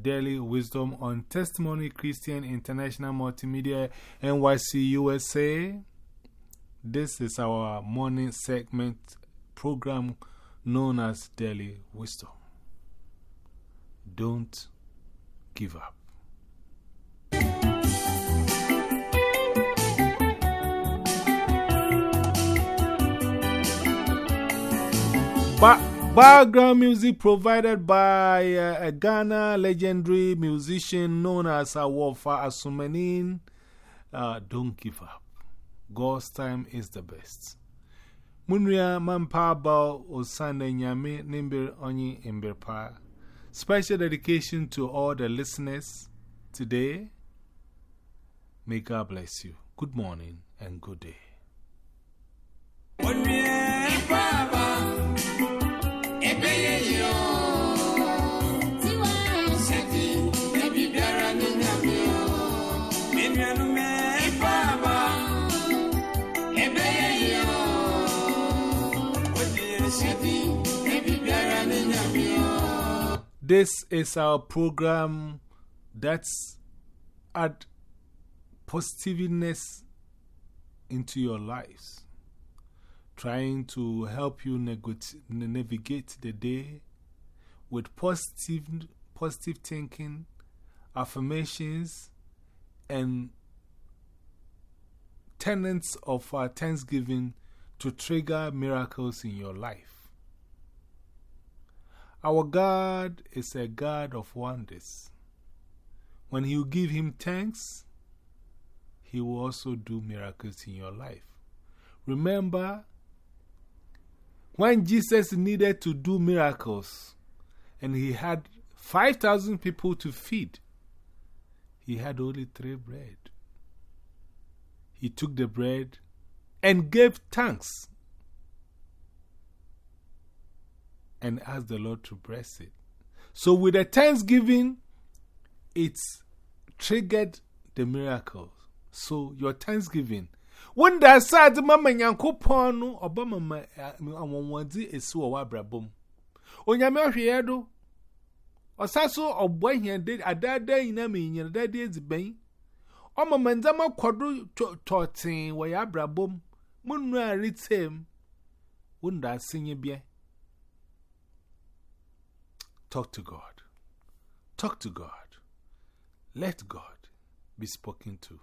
Daily Wisdom on Testimony Christian International Multimedia NYC USA. This is our morning segment program known as Daily Wisdom. Don't give up. Ba background music provided by uh, a Ghana legendary musician known as Awofa Asumanin. Uh, don't give up. God's time is the best. Munria Mampa Bao Osanda Nyame Nimber Onyi Imberpa. Special dedication to all the listeners today. May God bless you. Good morning and good day. This is our program that's add positiveness into your lives, trying to help you navigate the day with positive, positive thinking, affirmations, and tenets of our Thanksgiving to trigger miracles in your life. Our God is a God of wonders. When you give Him thanks, He will also do miracles in your life. Remember, when Jesus needed to do miracles and He had 5,000 people to feed, He had only three bread. He took the bread and gave thanks and ask the Lord to bless it. So, with the thanksgiving, it's triggered the miracle. So, your thanksgiving. When that sad mama yanko pono, Obama, Amwadi is so a wabrabum. Onyame Hiedo, or Sasso or boy here did a dad day in a mean, your daddy is bane. O Mamandama quadru torting, where abrabum, Talk to God. Talk to God. Let God be spoken to.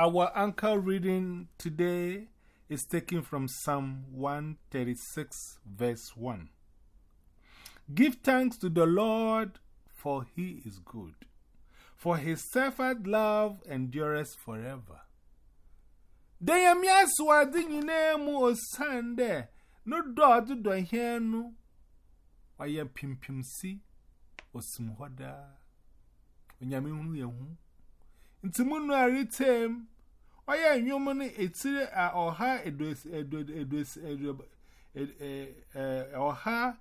Our anchor reading today is taken from Psalm 136, verse 1. Give thanks to the Lord, for he is good, for his steadfast love endures forever. No nti munu aritem oya nyomo ne etire a oha edwes edwes edwes eh oha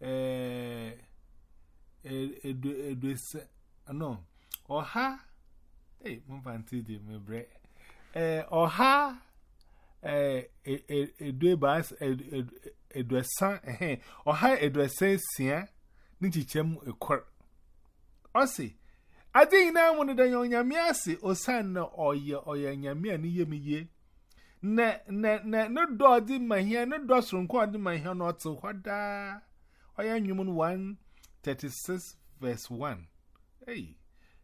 eh edwes no oha eh mfanti de mebre eh oha eh edwebas edwesan eh oha edwesan sia ni chichem ekor. Ossi, I think now one of the young Yamiasi, or son, or ye, or ye, Yamia, near me ye. Ne, ne, ne, no dog in my hair, no dogs from quad in my hair, not so what da. Or ya human 136 verse 1. Hey,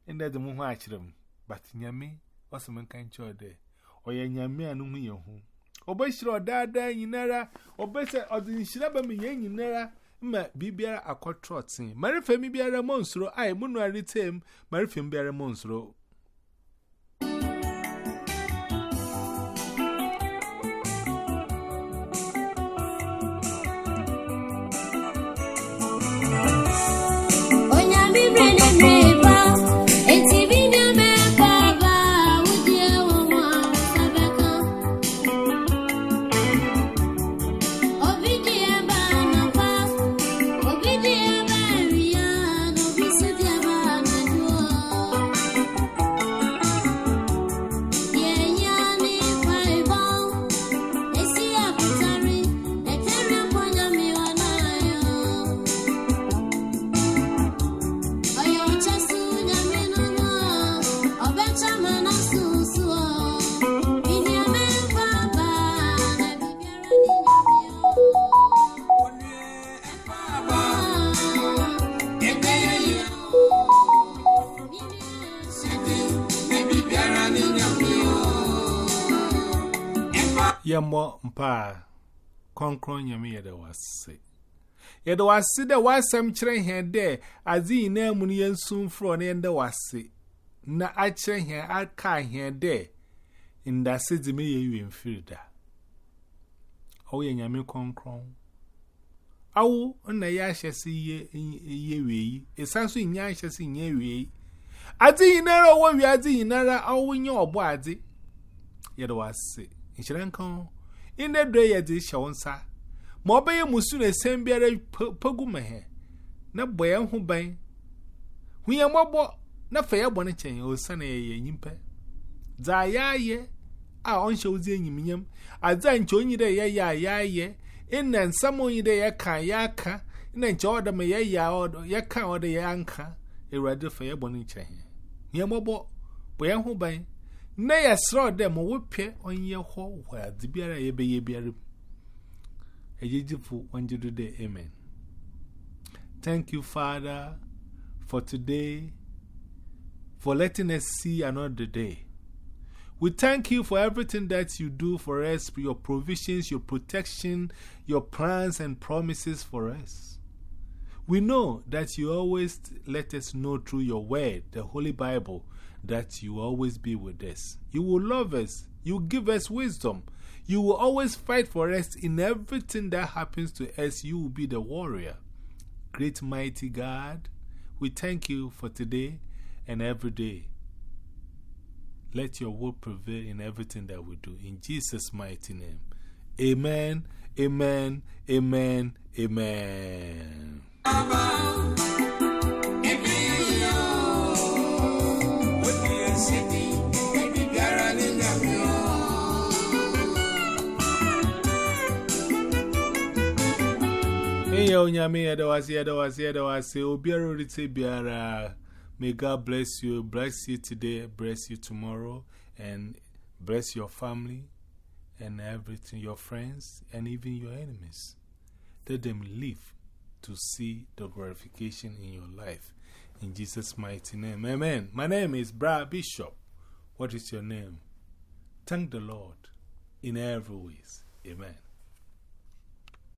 and that the moon watch them, but Yami, or some kind of day. Or ya Yamia, no me, your home. Obeshiro dada yinara, obese odinshira ba me yen yinara. Ma bibiara akɔtrɔten marifemi biara monsoro ai munu aritem marifemi biara monsoro ya mọ mpa konkron ya mi ya wase ya wase da wasam kyerɛ hɛn dɛ adze nyinaa mu no yɛnsu mforɔ na yɛnda wase na akyerɛ hɛn aka hɛn dɛ ndase dze me yɛ yɛ mfiri da. Ɔwo nyame konkron awo na yɛ ahyɛ se yɛ yɛ wei ɛsan so nyɛ ahyɛ se nyɛ wei adze nyinara ɔwɔ wi adze nyinara awo nyɛ ɔbɔ adze. Ya wase Nchirankan in the day at this shawonsa. Mobile musu na sembiare pagumahe. Na boya hu ban. Hu ya mobo na fa ya bone chen o sana ye nyimpe. Za ya ye a on shows enyim nyam. Aza ncho nyi de ya ya ya ye. Inna nsamo nyi de ya ka ya ka. Inna ncho oda me ya ya odo ya ka oda ya anka. Ewrade fa ya bone chen. Hu ya na ya sro dem wo pe onye ho wa dibiara ye be ye biara ejijifu onjidu de amen. Thank you father for today for letting us see another day. We thank you for everything that you do for us your provisions your protection your plans and promises for us. We know that you always let us know through your word the holy bible that you always be with us. You will love us. You give us wisdom. You will always fight for us in everything that happens to us. You will be the warrior. Great mighty God, we thank you for today and every day. Let your word prevail in everything that we do. In Jesus' mighty name. Amen, amen, amen, amen. Hey, Onyami, Edawasi, Edawasi, Edawasi, Obiara Rite Biara. May God bless you, bless you today, bless you tomorrow, and bless your family and everything, your friends, and even your enemies. Let them live to see the glorification in your life. In Jesus' mighty name. Amen. My name is Brad Bishop. What is your name? Thank the Lord in every ways. Amen.